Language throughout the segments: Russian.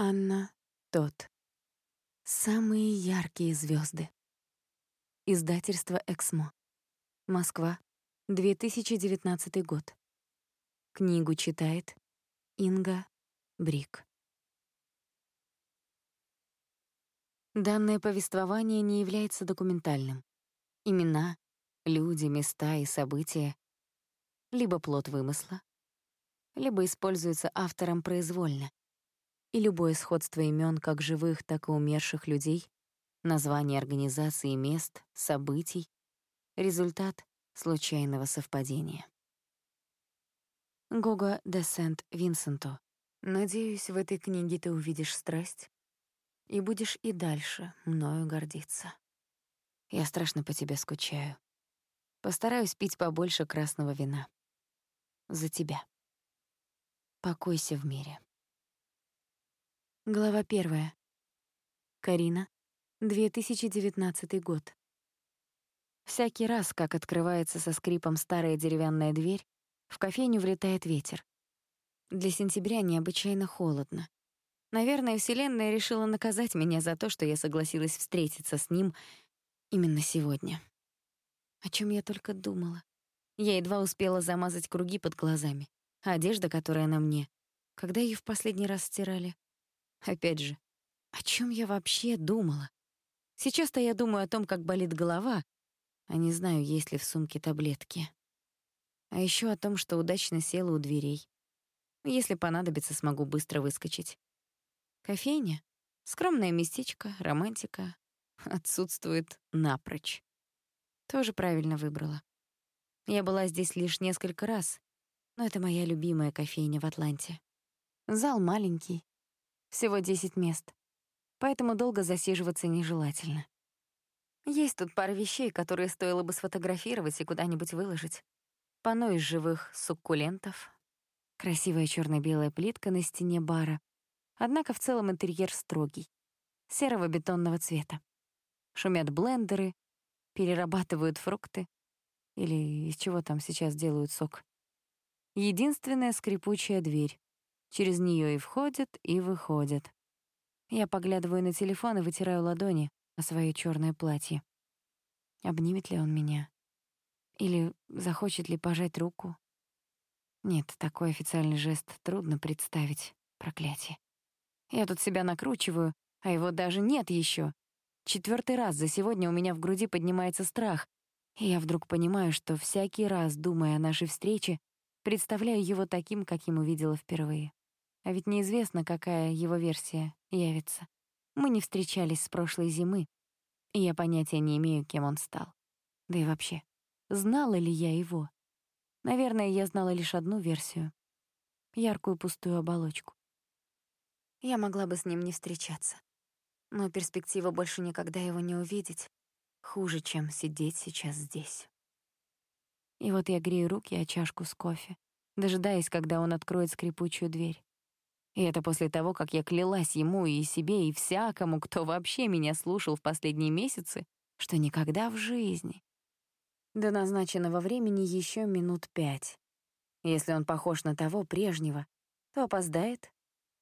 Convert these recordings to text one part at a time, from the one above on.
Анна Тот. Самые яркие звезды. Издательство «Эксмо». Москва, 2019 год. Книгу читает Инга Брик. Данное повествование не является документальным. Имена, люди, места и события — либо плод вымысла, либо используются автором произвольно. И любое сходство имен как живых, так и умерших людей, названий организаций мест, событий — результат случайного совпадения. Гога де Сент-Винсенто. Надеюсь, в этой книге ты увидишь страсть и будешь и дальше мною гордиться. Я страшно по тебе скучаю. Постараюсь пить побольше красного вина. За тебя. Покойся в мире. Глава первая. Карина, 2019 год. Всякий раз, как открывается со скрипом старая деревянная дверь, в кофейню влетает ветер. Для сентября необычайно холодно. Наверное, Вселенная решила наказать меня за то, что я согласилась встретиться с ним именно сегодня. О чем я только думала. Я едва успела замазать круги под глазами. А одежда, которая на мне, когда ее в последний раз стирали? Опять же, о чем я вообще думала? Сейчас-то я думаю о том, как болит голова, а не знаю, есть ли в сумке таблетки. А еще о том, что удачно села у дверей. Если понадобится, смогу быстро выскочить. Кофейня? Скромное местечко, романтика. Отсутствует напрочь. Тоже правильно выбрала. Я была здесь лишь несколько раз, но это моя любимая кофейня в Атланте. Зал маленький, всего 10 мест, поэтому долго засиживаться нежелательно. Есть тут пара вещей, которые стоило бы сфотографировать и куда-нибудь выложить. Панно из живых суккулентов, красивая черно белая плитка на стене бара, однако в целом интерьер строгий, серого бетонного цвета. Шумят блендеры, перерабатывают фрукты, или из чего там сейчас делают сок. Единственная скрипучая дверь. Через нее и входят, и выходят. Я поглядываю на телефон и вытираю ладони о свое черное платье. Обнимет ли он меня? Или захочет ли пожать руку? Нет, такой официальный жест трудно представить. Проклятие. Я тут себя накручиваю, а его даже нет еще. Четвертый раз за сегодня у меня в груди поднимается страх, и я вдруг понимаю, что всякий раз, думая о нашей встрече, Представляю его таким, каким увидела впервые. А ведь неизвестно, какая его версия явится. Мы не встречались с прошлой зимы, и я понятия не имею, кем он стал. Да и вообще, знала ли я его? Наверное, я знала лишь одну версию — яркую пустую оболочку. Я могла бы с ним не встречаться. Но перспектива больше никогда его не увидеть хуже, чем сидеть сейчас здесь. И вот я грею руки о чашку с кофе, дожидаясь, когда он откроет скрипучую дверь. И это после того, как я клялась ему и себе, и всякому, кто вообще меня слушал в последние месяцы, что никогда в жизни. До назначенного времени еще минут пять. Если он похож на того прежнего, то опоздает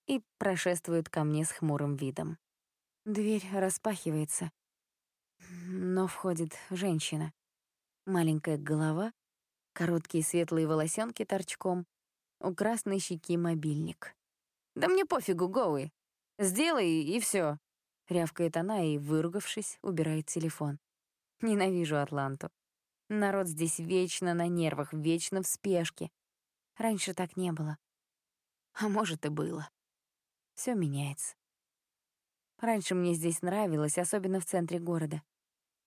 и прошествует ко мне с хмурым видом. Дверь распахивается, но входит женщина. Маленькая голова Короткие светлые волосенки торчком, у красной щеки мобильник. «Да мне пофигу, Гоуи! Сделай, и все. Рявкает она и, выругавшись, убирает телефон. Ненавижу Атланту. Народ здесь вечно на нервах, вечно в спешке. Раньше так не было. А может, и было. Все меняется. Раньше мне здесь нравилось, особенно в центре города.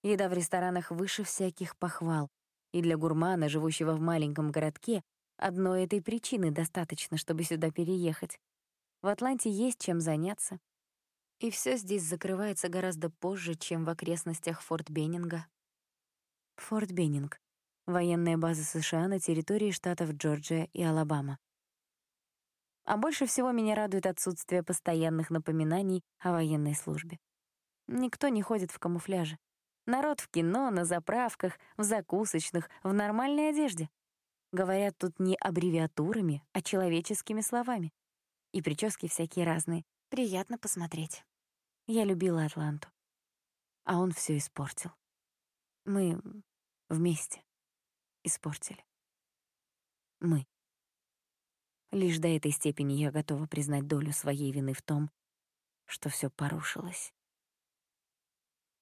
Еда в ресторанах выше всяких похвал. И для гурмана, живущего в маленьком городке, одной этой причины достаточно, чтобы сюда переехать. В Атланте есть чем заняться. И все здесь закрывается гораздо позже, чем в окрестностях Форт Беннинга. Форт Беннинг — военная база США на территории штатов Джорджия и Алабама. А больше всего меня радует отсутствие постоянных напоминаний о военной службе. Никто не ходит в камуфляже. Народ в кино, на заправках, в закусочных, в нормальной одежде. Говорят тут не аббревиатурами, а человеческими словами. И прически всякие разные. Приятно посмотреть. Я любила Атланту. А он все испортил. Мы вместе испортили. Мы. Лишь до этой степени я готова признать долю своей вины в том, что все порушилось.